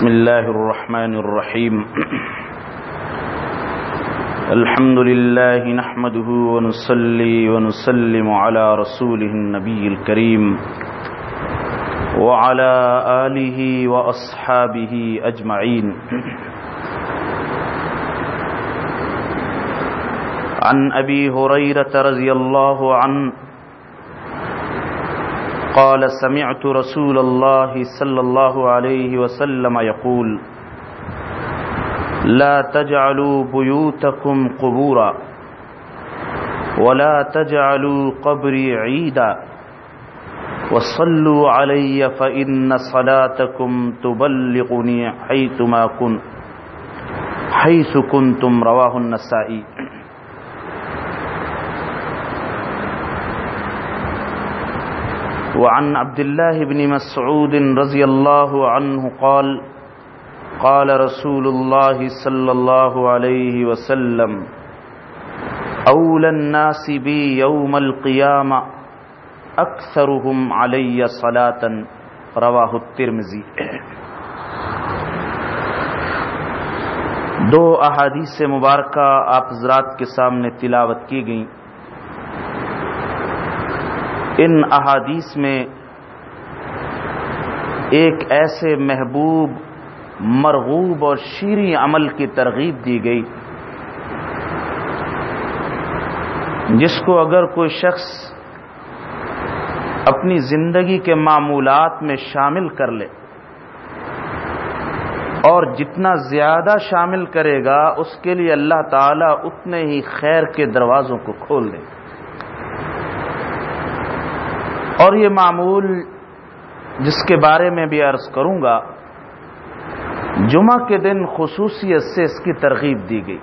بسم الله الرحمن الرحيم. الحمد لله نحمده ونصلي ونسلم على رسوله النبي الكريم وعلى آله وأصحابه أجمعين. عن أبي هريرة رضي الله عنه قال سمعت رسول الله صلى الله عليه وسلم يقول لا تجعلوا بيوتكم قبورا ولا تجعلوا قبري عيدا وصلوا علي فإن صلاتكم تبلغني حيثما كنت حيث كنتم رواه النسائي. وعن عبد الله بن مسعود رضي الله عنه قال قال رسول الله صلى الله عليه وسلم، أولى الناس بي يوم القيامة أكثرهم علي صلاة، رواه الترمذي. دو احادیث مبارکہ آپ حضرات کے سامنے تلاوت کی گئیں۔ ان احادیث میں ایک ایسے محبوب، مرغوب اور شیریں عمل کی ترغیب دی گئی، جس کو اگر کوئی شخص اپنی زندگی کے معمولات میں شامل کر لے اور جتنا زیادہ شامل کرے گا، اس کے لیے اللہ تعالیٰ اتنے ہی خیر کے دروازوں کو کھول دے اور یہ معمول جس کے بارے میں بھی عرض کروں گا، جمعہ کے دن خصوصیت سے اس کی ترغیب دی گئی۔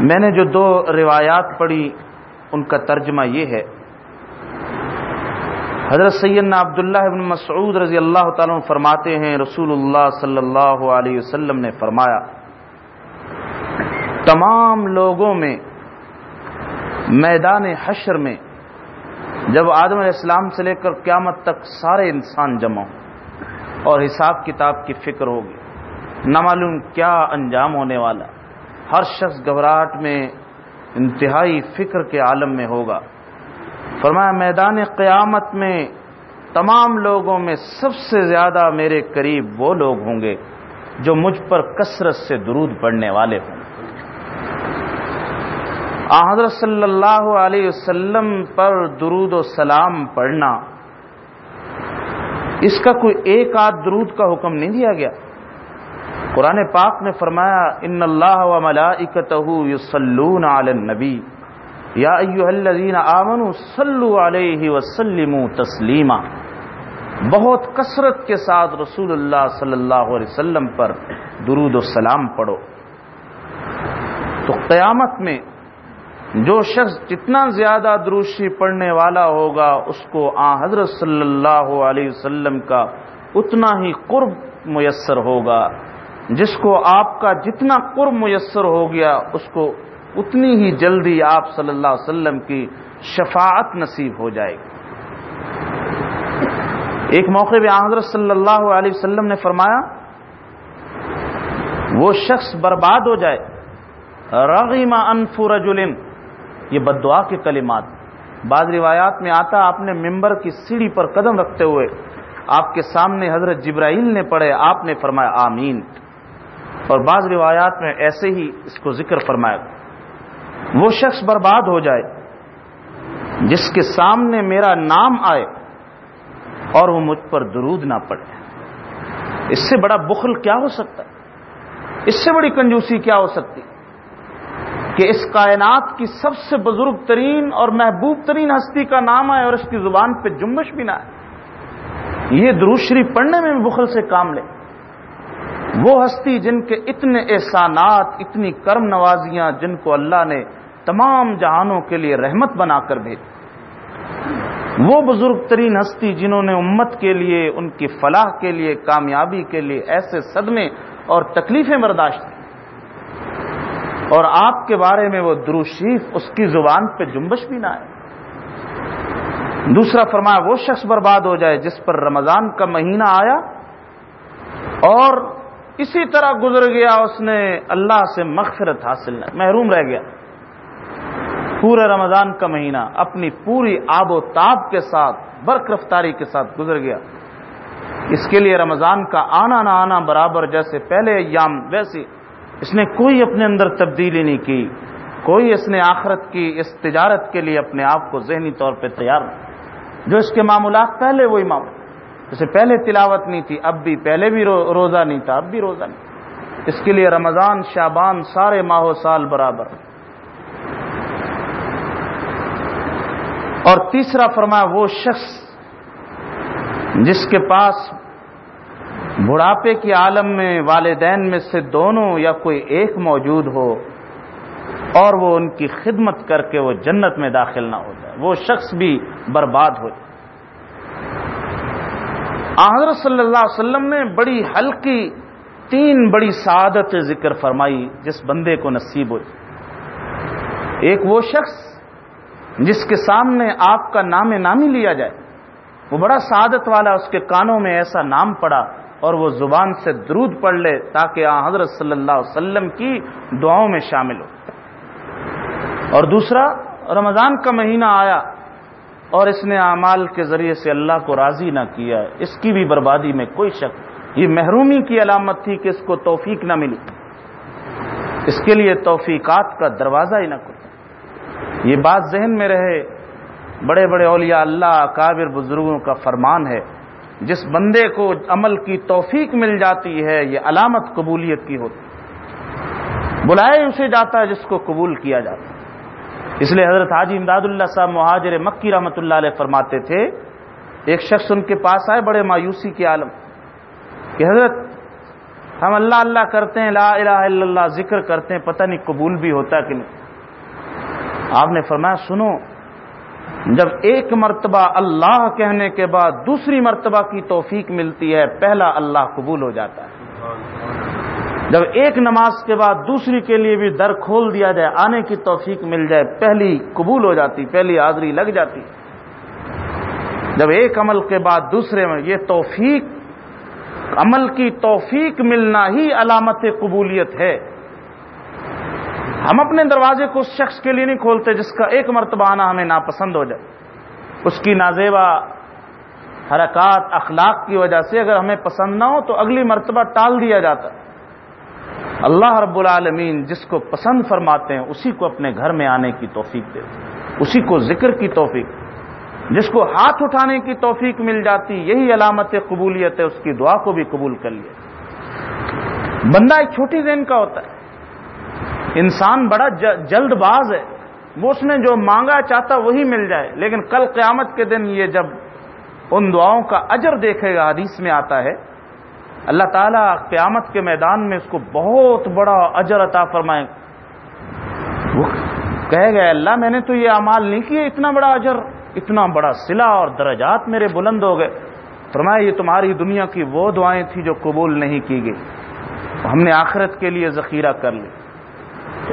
میں نے جو دو روایات پڑھی، ان کا ترجمہ یہ ہے، حضرت سیدنا عبداللہ ابن مسعود رضی اللہ تعالیٰ فرماتے ہیں، رسول اللہ صلی اللہ علیہ وسلم نے فرمایا، تمام لوگوں میں میدان حشر میں جب آدم علیہ السلام سے لے کر قیامت تک سارے انسان جمع ہوں اور حساب کتاب کی فکر ہوگی، نہ معلوم کیا انجام ہونے والا، ہر شخص گھبراہٹ میں انتہائی فکر کے عالم میں ہوگا۔ فرمایا، میدان قیامت میں تمام لوگوں میں سب سے زیادہ میرے قریب وہ لوگ ہوں گے جو مجھ پر کثرت سے درود پڑھنے والے ہوں۔ حضرت صلی اللہ علیہ وسلم پر درود و سلام پڑھنا۔ اس کا کوئی ایک آدھ درود کا حکم نہیں دیا گیا۔ قرآن پاک نے فرمایا، ان اللہ و ملائکتہ یصلون علی النبی۔ یا ایوہ الذین آمنوا صلو علیہ وسلموا تسلیما۔ بہت کثرت کے ساتھ رسول اللہ صلی اللہ علیہ وسلم پر درود و سلام پڑھو۔ تو قیامت میں جو شخص جتنا زیادہ دروشی پڑھنے والا ہوگا، اس کو آ حضرت صلی اللہ علیہ وسلم کا اتنا ہی قرب میسر ہوگا۔ جس کو آپ کا جتنا قرب میسر ہو گیا، اس کو اتنی ہی جلدی آپ صلی اللہ علیہ وسلم کی شفاعت نصیب ہو جائے گی۔ ایک موقع پہ حضرت صلی اللہ علیہ وسلم نے فرمایا، وہ شخص برباد ہو جائے۔ رغیم انف رجل یہ بد دعا کے کلمات۔ بعض روایات میں آتا آپ نے ممبر کی سیڑھی پر قدم رکھتے ہوئے آپ کے سامنے حضرت جبرائیل نے پڑھے، آپ نے فرمایا آمین۔ اور بعض روایات میں ایسے ہی اس کو ذکر فرمایا۔ وہ شخص برباد ہو جائے، جس کے سامنے میرا نام آئے اور وہ مجھ پر درود نہ پڑے۔ اس سے بڑا بخل کیا ہو سکتا ہے؟ اس سے بڑی کنجوسی کیا ہو سکتی؟ کہ اس کائنات کی سب سے بزرگ ترین اور محبوب ترین ہستی کا نام آئے اور اس کی زبان پہ جمبش بھی نہ آئے۔ یہ دروشری پڑھنے میں بخل سے کام لے۔ وہ ہستی جن کے اتنے احسانات، اتنی کرم نوازیاں جن کو اللہ نے تمام جہانوں کے لیے رحمت بنا کر بھیج۔ وہ بزرگ ترین ہستی جنہوں نے امت کے لیے، ان کی فلاح کے لیے، کامیابی کے لیے ایسے صدمے اور تکلیفیں برداشت کی۔ اور آپ کے بارے میں وہ دروشیف اس کی زبان پہ جنبش بھی نہ آئے۔ دوسرا فرمایا، وہ شخص برباد ہو جائے جس پر رمضان کا مہینہ آیا اور اسی طرح گزر گیا، اس نے اللہ سے مغفرت حاصل محروم رہ گیا۔ پورے رمضان کا مہینہ اپنی پوری آب و تاب کے ساتھ، برق رفتاری کے ساتھ گزر گیا۔ اس کے لیے رمضان کا آنا نہ آنا برابر جیسے پہلے ایام ویسی اس نے کوئی اپنے اندر تبدیلی نہیں کی، کوئی اس نے آخرت کی، اس تجارت کے لیے اپنے آپ کو ذہنی طور پہ تیار نہیں جو اس کے معمولات پہلے وہی معمول جیسے پہلے تلاوت نہیں تھی، اب بھی پہلے بھی روزہ نہیں تھا، اب بھی روزہ نہیں اس کے لیے رمضان شابان سارے ماہ و سال برابر اور تیسرا فرمایا وہ شخص جس کے پاس بڑھاپے کی عالم میں والدین میں سے دونوں یا کوئی ایک موجود ہو اور وہ ان کی خدمت کر کے وہ جنت میں داخل نہ ہو جائے، وہ شخص بھی برباد ہو جائے۔ حضرت صلی اللہ علیہ وسلم نے بڑی ہلکی تین بڑی سعادت ذکر فرمائی جس بندے کو نصیب ہو ایک وہ شخص جس کے سامنے آپ کا نام نامی لیا جائے۔ وہ بڑا سعادت والا، اس کے کانوں میں ایسا نام پڑا اور وہ زبان سے درود پڑھ لے تاکہ آ حضرت صلی اللہ علیہ وسلم کی دعاؤں میں شامل ہو۔ اور دوسرا، رمضان کا مہینہ آیا اور اس نے اعمال کے ذریعے سے اللہ کو راضی نہ کیا۔ اس کی بھی بربادی میں کوئی شک، یہ محرومی کی علامت تھی کہ اس کو توفیق نہ ملی۔ اس کے لیے توفیقات کا دروازہ ہی نہ کھلا یہ بات ذہن میں رہے۔ بڑے بڑے اولیاء اللہ کابر بزرگوں کا فرمان ہے۔ جس بندے کو عمل کی توفیق مل جاتی ہے، یہ علامت قبولیت کی ہوتی بلائے اسے جاتا ہے جس کو قبول کیا جاتا ہے۔ اس لیے حضرت حاجی امداد اللہ صاحب مہاجر مکی رحمۃ اللہ علیہ فرماتے تھے، ایک شخص ان کے پاس آئے، بڑے مایوسی کے عالم، کہ حضرت، ہم اللہ اللہ کرتے ہیں، لا الہ الا اللہ، ذکر کرتے ہیں، پتہ نہیں قبول بھی ہوتا کہ نہیں۔ آپ نے فرمایا، سنو جب ایک مرتبہ اللہ کہنے کے بعد دوسری مرتبہ کی توفیق ملتی ہے، پہلا اللہ قبول ہو جاتا ہے۔ جب ایک نماز کے بعد دوسری کے لیے بھی در کھول دیا جائے، آنے کی توفیق مل جائے، پہلی قبول ہو جاتی، پہلی حاضری لگ جاتی۔ جب ایک عمل کے بعد دوسرے میں یہ توفیق، عمل کی توفیق ملنا ہی علامت قبولیت ہے۔ ہم اپنے دروازے کو اس شخص کے لیے نہیں کھولتے جس کا ایک مرتبہ آنا ہمیں ناپسند ہو جائے۔ اس کی نازیبا حرکات، اخلاق کی وجہ سے اگر ہمیں پسند نہ ہو تو اگلی مرتبہ ٹال دیا جاتا۔ اللہ رب العالمین جس کو پسند فرماتے ہیں، اسی کو اپنے گھر میں آنے کی توفیق دے۔ اسی کو ذکر کی توفیق۔ جس کو ہاتھ اٹھانے کی توفیق مل جاتی، یہی علامت قبولیت ہے، اس کی دعا کو بھی قبول کر لیا۔ بندہ ایک چھوٹی دین کا ہوتا ہے۔ انسان بڑا جلد باز ہے۔ وہ اس نے جو مانگا چاہتا وہی مل جائے۔ لیکن کل قیامت کے دن یہ جب ان دعاؤں کا اجر دیکھے گا، حدیث میں آتا ہے، اللہ تعالیٰ قیامت کے میدان میں اس کو بہت بڑا اجر عطا فرمائے۔ وہ کہے گئے اللہ میں نے تو یہ اعمال نہیں کیے، اتنا بڑا اجر، اتنا بڑا سلا اور درجات میرے بلند ہو گئے۔ فرمایا، یہ تمہاری دنیا کی وہ دعائیں تھیں جو قبول نہیں کی گئی۔ ہم نے آخرت کے لیے ذخیرہ کر لی۔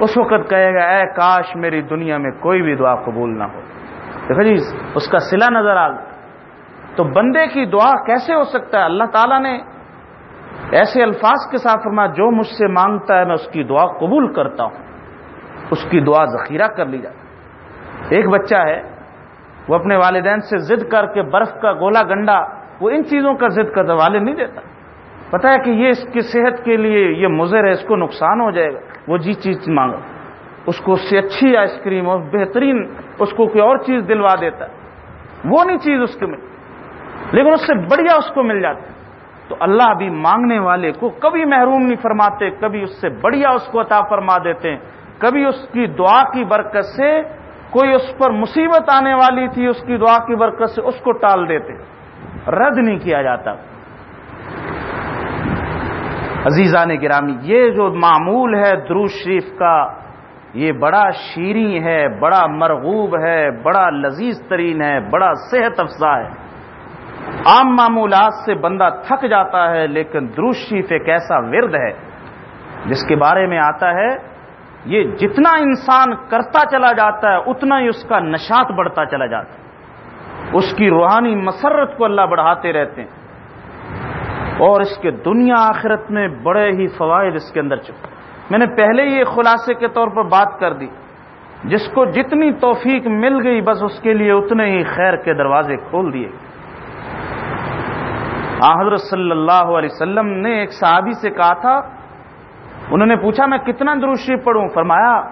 اس وقت کہے گا، اے کاش میری دنیا میں کوئی بھی دعا قبول نہ ہو۔ دیکھو جی اس کا سلا نظر آ تو بندے کی دعا کیسے ہو سکتا ہے؟ اللہ تعالیٰ نے ایسے الفاظ کے ساتھ فرمایا، جو مجھ سے مانگتا ہے، میں اس کی دعا قبول کرتا ہوں۔ اس کی دعا ذخیرہ کر لی جاتی ایک بچہ ہے، وہ اپنے والدین سے ضد کر کے برف کا گولا گنڈا، وہ ان چیزوں کا ضد کرتا، والد نہیں دیتا۔ پتا ہے کہ یہ اس کی صحت کے لیے، یہ مضر ہے، اس کو نقصان ہو جائے گا۔ وہ جی چیز مانگو۔ اس کو اس سے اچھی آئس کریم اور بہترین اس کو کوئی اور چیز دلوا دیتا۔ ہے وہ نہیں چیز اس کو مل لیکن اس سے بڑھیا اس کو مل جاتا۔ ہے تو اللہ بھی مانگنے والے کو کبھی محروم نہیں فرماتے، کبھی اس سے بڑھیا اس کو عطا فرما دیتے۔ ہیں کبھی اس کی دعا کی برکت سے کوئی اس پر مصیبت آنے والی تھی، اس کی دعا کی برکت سے اس کو ٹال دیتے۔ رد نہیں کیا جاتا۔ عزیزان گرامی، یہ جو معمول ہے دروش شریف کا، یہ بڑا شیریں ہے، بڑا مرغوب ہے، بڑا لذیذ ترین ہے، بڑا صحت افزا ہے۔ عام معمولات سے بندہ تھک جاتا ہے، لیکن دروش شریف ایک ایسا ورد ہے، جس کے بارے میں آتا ہے، یہ جتنا انسان کرتا چلا جاتا ہے، اتنا ہی اس کا نشات بڑھتا چلا جاتا ہے۔ اس کی روحانی مسرت کو اللہ بڑھاتے رہتے ہیں۔ اور اس کے دنیا آخرت میں بڑے ہی فوائد اس کے اندر چکے میں نے پہلے ہی خلاصے کے طور پر بات کر دی۔ جس کو جتنی توفیق مل گئی، بس اس کے لیے اتنے ہی خیر کے دروازے کھول دیے۔ حضرت صلی اللہ علیہ وسلم نے ایک صحابی سے کہا تھا، انہوں نے پوچھا، میں کتنا دروشی پڑھوں؟ فرمایا،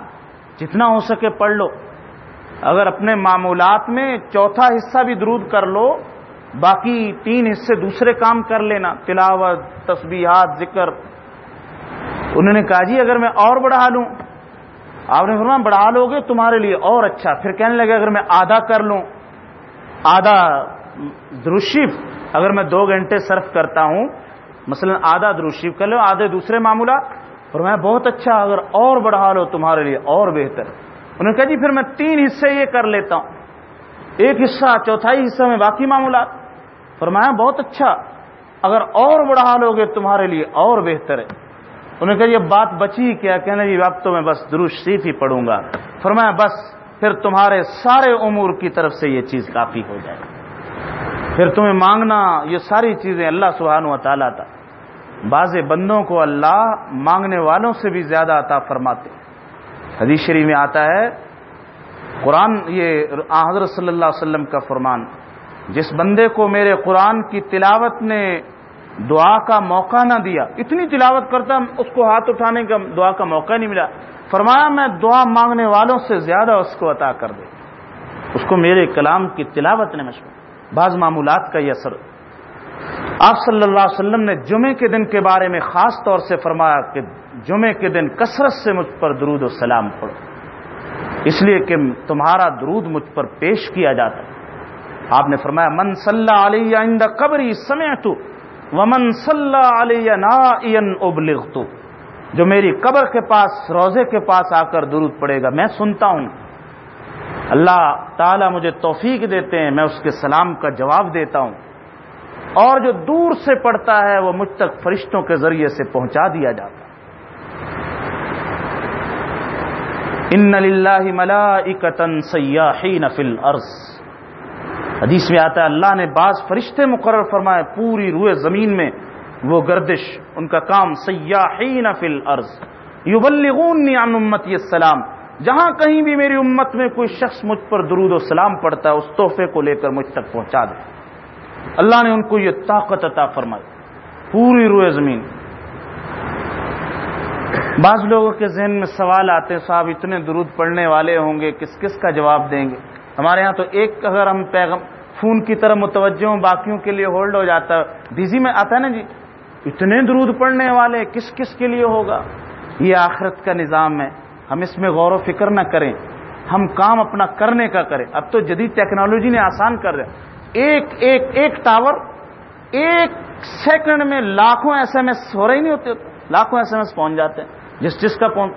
جتنا ہو سکے پڑھ لو۔ اگر اپنے معمولات میں چوتھا حصہ بھی درود کر لو باقی تین حصے دوسرے کام کر لینا، تلاوت، تسبیحات، ذکر۔ انہوں نے کہا جی اگر میں اور بڑھا لوں، آپ نے فرمایا بڑھا لو گے، تمہارے لیے اور اچھا۔ پھر کہنے لگے، اگر میں آدھا کر لوں، آدھا دروشیف، اگر میں دو گھنٹے صرف کرتا ہوں، مثلا آدھا دروشیف کر لو، آدھے دوسرے معمولات۔ فرمایا بہت اچھا اگر اور بڑھا لو تمہارے لیے اور بہتر۔ انہوں نے کہا جی پھر میں تین حصے یہ کر لیتا ہوں۔ ایک حصہ، چوتھائی حصہ میں باقی معمولات۔ فرمایا، بہت اچھا اگر اور بڑھا لو گے تمہارے لیے اور بہتر ہے۔ انہوں نے کہا، یہ بات بچی کیا کہنا جی اب تو میں بس دروش صرف ہی پڑھوں گا۔ فرمایا، بس پھر تمہارے سارے امور کی طرف سے یہ چیز کافی ہو جائے۔ پھر تمہیں مانگنا، یہ ساری چیزیں اللہ سبحانہ و تعالیٰ تھا بعض بندوں کو اللہ مانگنے والوں سے بھی زیادہ عطا فرماتے حدیث شریف میں آتا ہے، قرآن یہ حضرت صلی اللہ علیہ وسلم کا فرمان جس بندے کو میرے قرآن کی تلاوت نے دعا کا موقع نہ دیا، اتنی تلاوت کرتا اس کو ہاتھ اٹھانے کا دعا کا موقع نہیں ملا۔ فرمایا میں دعا مانگنے والوں سے زیادہ اس کو عطا کر دے۔ اس کو میرے کلام کی تلاوت نے مشکل بعض معمولات کا یہ اثر۔ آپ صلی اللہ علیہ وسلم نے جمعے کے دن کے بارے میں خاص طور سے فرمایا کہ جمعے کے دن کثرت سے مجھ پر درود و سلام پڑھو۔ اس لیے کہ تمہارا درود مجھ پر پیش کیا جاتا۔ آپ نے فرمایا، من صلی علیہ قبری سمے تو ومن صلی علیہ نا ابلغ تو جو میری قبر کے پاس، روزے کے پاس آ کر درود پڑے گا، میں سنتا ہوں۔ اللہ تعالی مجھے توفیق دیتے ہیں، میں اس کے سلام کا جواب دیتا ہوں۔ اور جو دور سے پڑتا ہے، وہ مجھ تک فرشتوں کے ذریعے سے پہنچا دیا جاتا ان اللہ ملا اکتن سیاحین فل عرض حدیث میں آتا ہے، اللہ نے بعض فرشتے مقرر فرمائے، پوری روئے زمین میں وہ گردش، ان کا کام سیاحین فل عرض یبلغونی عن امتی السلام، جہاں کہیں بھی میری امت میں کوئی شخص مجھ پر درود و سلام پڑتا ہے، اس تحفے کو لے کر مجھ تک پہنچا دے۔ اللہ نے ان کو یہ طاقت عطا فرمائی، پوری روئے زمین۔ بعض لوگوں کے ذہن میں سوال آتے ہیں، صاحب اتنے درود پڑھنے والے ہوں گے، کس کس کا جواب دیں گے؟ ہمارے ہاں تو ایک اگر ہم پیغم فون کی طرح متوجہ ہوں، باقیوں کے لیے ہولڈ ہو جاتا ہے۔ بزی میں آتا ہے نا جی؟ اتنے درود پڑھنے والے کس کس کے لیے ہوگا؟ یہ آخرت کا نظام ہے۔ ہم اس میں غور و فکر نہ کریں۔ ہم کام اپنا کرنے کا کریں۔ اب تو جدید ٹیکنالوجی نے آسان کر رہے ایک ایک ایک ٹاور ایک سیکنڈ میں لاکھوں ایس ایم ایس ہو رہے ہی نہیں ہوتے۔ لاکھوں ایس ایم ایس پہنچ جاتے ہیں۔ جس جس کا پہنچ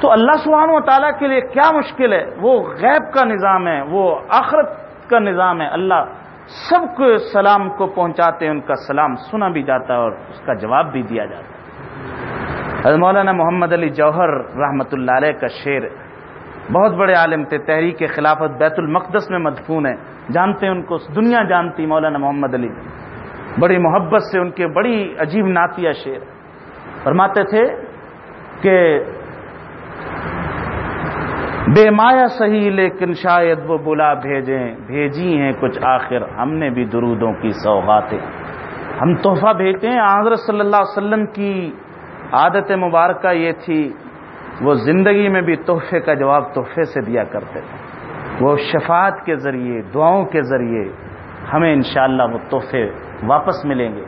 تو اللہ سبحانہ و تعالیٰ کے لیے کیا مشکل ہے؟ وہ غیب کا نظام ہے، وہ آخرت کا نظام ہے۔ اللہ سب کو سلام کو پہنچاتے ہیں، ان کا سلام سنا بھی جاتا ہے اور اس کا جواب بھی دیا جاتا ہے۔ مولانا محمد علی جوہر رحمۃ اللہ علیہ کا شعر بہت بڑے عالم تھے، تحریک خلافت بیت المقدس میں مدفون ہے جانتے ہیں ان کو دنیا جانتی مولانا محمد علی۔ بڑی محبت سے ان کے، بڑی عجیب نعتیہ شعر۔ فرماتے تھے کہ بے مایا صحیح، لیکن شاید وہ بلا بھیجیں، بھیجی ہیں کچھ آخر۔ ہم نے بھی درودوں کی سوغاتیں۔ ہم تحفہ بھیجتے ہیں۔ حضرت صلی اللہ علیہ وسلم کی عادت مبارکہ یہ تھی، وہ زندگی میں بھی تحفے کا جواب تحفے سے دیا کرتے تھے۔ وہ شفاعت کے ذریعے، دعاؤں کے ذریعے ہمیں انشاءاللہ وہ تحفے واپس ملیں گے۔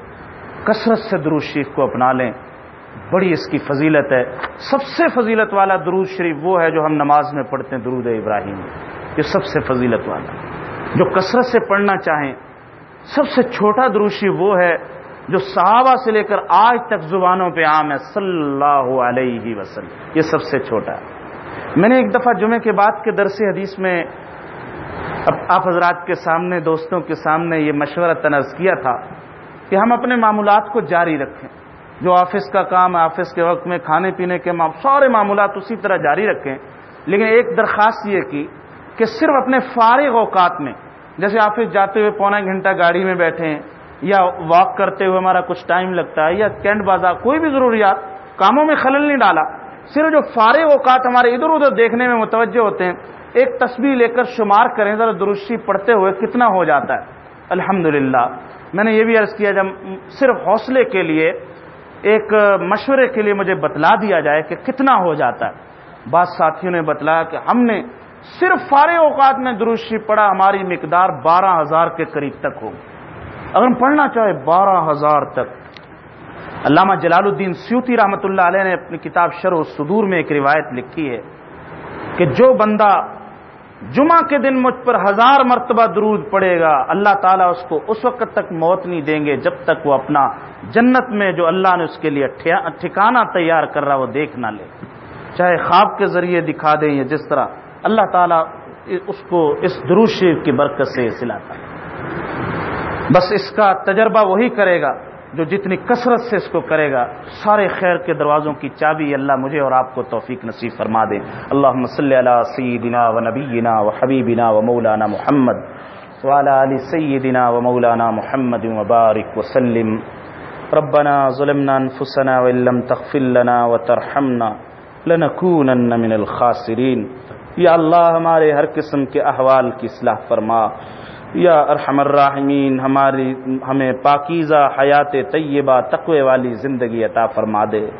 کثرت سے درود شریف کو اپنا لیں۔ بڑی اس کی فضیلت ہے۔ سب سے فضیلت والا درود شریف وہ ہے جو ہم نماز میں پڑھتے ہیں، درود ابراہیم۔ یہ سب سے فضیلت والا۔ جو کثرت سے پڑھنا چاہیں۔ سب سے چھوٹا درود شریف وہ ہے جو صحابہ سے لے کر آج تک زبانوں پہ عام ہے، صلی اللہ علیہ وسلم۔ یہ سب سے چھوٹا ہے۔ میں نے ایک دفعہ جمعے کے بعد کے درس حدیث میں آپ حضرات کے سامنے، دوستوں کے سامنے یہ مشورہ تنظ کیا تھا کہ ہم اپنے معمولات کو جاری رکھیں۔ جو آفس کا کام ہے، آفس کے وقت میں کھانے پینے کے سارے معمولات اسی طرح جاری رکھیں۔ لیکن ایک درخواست یہ کی کہ صرف اپنے فارغ اوقات میں، جیسے آفس جاتے ہوئے پونا گھنٹہ گاڑی میں بیٹھے ہیں یا واک کرتے ہوئے ہمارا کچھ ٹائم لگتا ہے یا کینٹ بازار، کوئی بھی ضروریات کاموں میں خلل نہیں ڈالا، صرف جو فارغ اوقات ہمارے ادھر ادھر دیکھنے میں متوجہ ہوتے ہیں، ایک تصویر لے کر شمار کریں، ذرا درشی پڑھتے ہوئے کتنا ہو جاتا ہے۔ الحمد میں نے یہ بھی عرض کیا جب صرف حوصلے کے لیے ایک مشورے کے لیے مجھے بتلا دیا جائے کہ کتنا ہو جاتا ہے۔ بعض ساتھیوں نے بتلایا کہ ہم نے صرف فارغ اوقات میں دروشی پڑھا، ہماری مقدار بارہ ہزار کے قریب تک ہوگی۔ اگر ہم پڑھنا چاہے بارہ ہزار تک۔ علامہ جلال الدین سیوتی رحمۃ اللہ علیہ نے اپنی کتاب شر و صدور میں ایک روایت لکھی ہے کہ جو بندہ جمعہ کے دن مجھ پر ہزار مرتبہ درود پڑے گا۔ اللہ تعالیٰ اس کو اس وقت تک موت نہیں دیں گے جب تک وہ اپنا جنت میں جو اللہ نے اس کے لیے ٹھکانہ تیار کر رہا وہ دیکھ نہ لے۔ چاہے خواب کے ذریعے دکھا دیں یا جس طرح اللہ تعالیٰ اس کو اس دروشیف کی برکت سے سلاتا ہے۔ بس اس کا تجربہ وہی کرے گا۔ جو جتنی کثرت سے اس کو کرے گا، سارے خیر کے دروازوں کی چابی اللہ مجھے اور آپ کو توفیق نصیب فرما دے۔ اللہ صلی اللہ سیدنا و نبینا و حبیبنا و مولانا محمد وعلى علی سیدنا و مولانا محمد وبارک وسلم۔ ربنا ظلمنا انفسنا وان لم تغفر لنا وترحمنا لنكونن من الخاسرین۔ یا اللہ، ہمارے ہر قسم کے احوال کی اصلاح فرما۔ یا ارحم الراحمین، ہماری ہمیں پاکیزہ حیات طیبہ، تقوی والی زندگی عطا فرما دے۔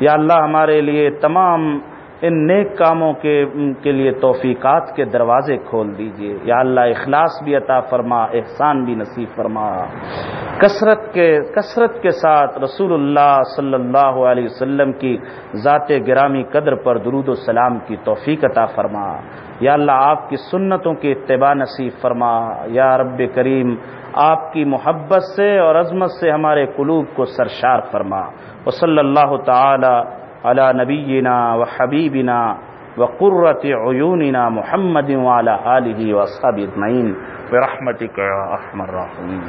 یا اللہ، ہمارے لیے تمام ان نیک کاموں کے کے لیے توفیقات کے دروازے کھول دیجیے۔ یا اللہ، اخلاص بھی عطا فرما، احسان بھی نصیب فرما۔ کثرت کے کثرت کے ساتھ رسول اللہ صلی اللہ علیہ وسلم کی ذات گرامی قدر پر درود و سلام کی توفیق عطا فرما۔ یا اللہ آپ کی سنتوں کی اتباع نصیب فرما، یا رب کریم، آپ کی محبت سے اور عظمت سے ہمارے قلوب کو سرشار فرما۔ و صلی اللہ تعالی علی نبینا و حبیبنا و قرۃ عیوننا محمد وعلی آلہ و اجمعین۔ برحمتک یا ارحم الراحمین۔